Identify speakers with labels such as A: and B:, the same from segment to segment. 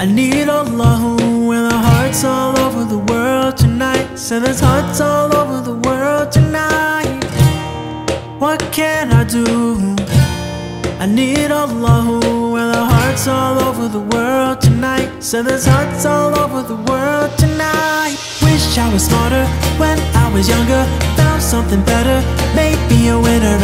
A: I need Allah with our hearts all over the world tonight. Send us hearts all over the world tonight. What can I do? I need Allah with our hearts all over the world tonight. Send us hearts all over the world tonight. Wish I was smarter when I was younger. Found something better, maybe a winner,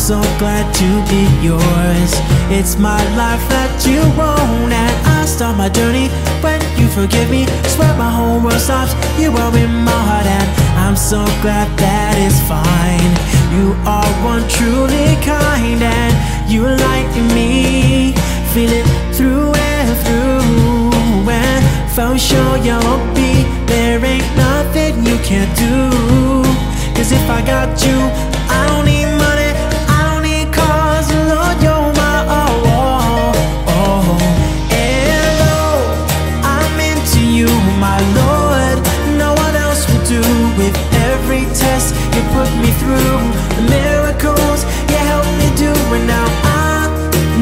A: so glad to be yours. It's my life that you own, and I start my journey when you forgive me. Swear my whole world stops. You are in my heart, and I'm so glad that it's fine. You are one truly kind, and you like me. Feel it through and through, and for sure you'll be. There ain't nothing you can't do. Cause if I got you, through. The miracles you help me do, and now I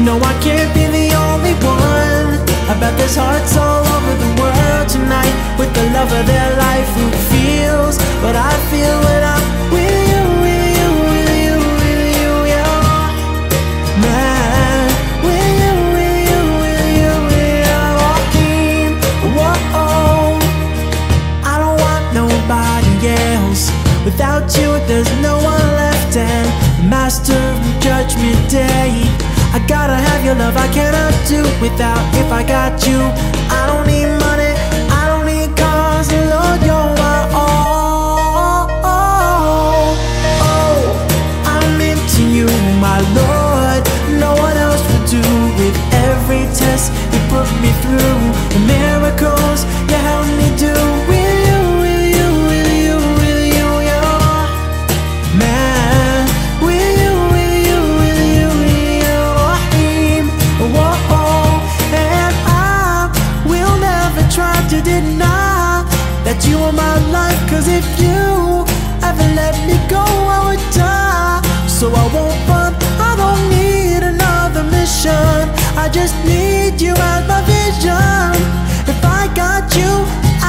A: know I can't be the only one. I bet there's hearts all over the world tonight with the love of their life gotta have your love. I cannot do without. If I got you, I don't need money. I don't need cars. Lord, you're my all. Oh, I'm into you, my Lord. No one else will do with every test you put me through. I just need you as my vision. If I got you,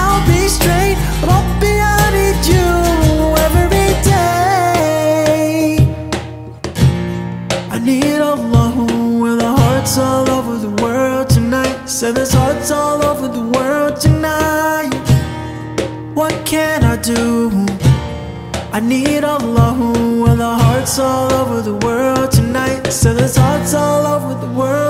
A: I'll be straight. Rabbi, I need you every day. I need Allah with our hearts all over the world tonight. Send us hearts all over the world tonight. What can I do? I need Allah with our hearts all over the world tonight. Send there's hearts all over the world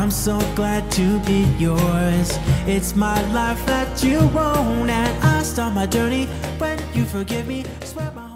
A: I'm so glad to be yours. It's my life that you own, and I start my journey when you forgive me. Swear my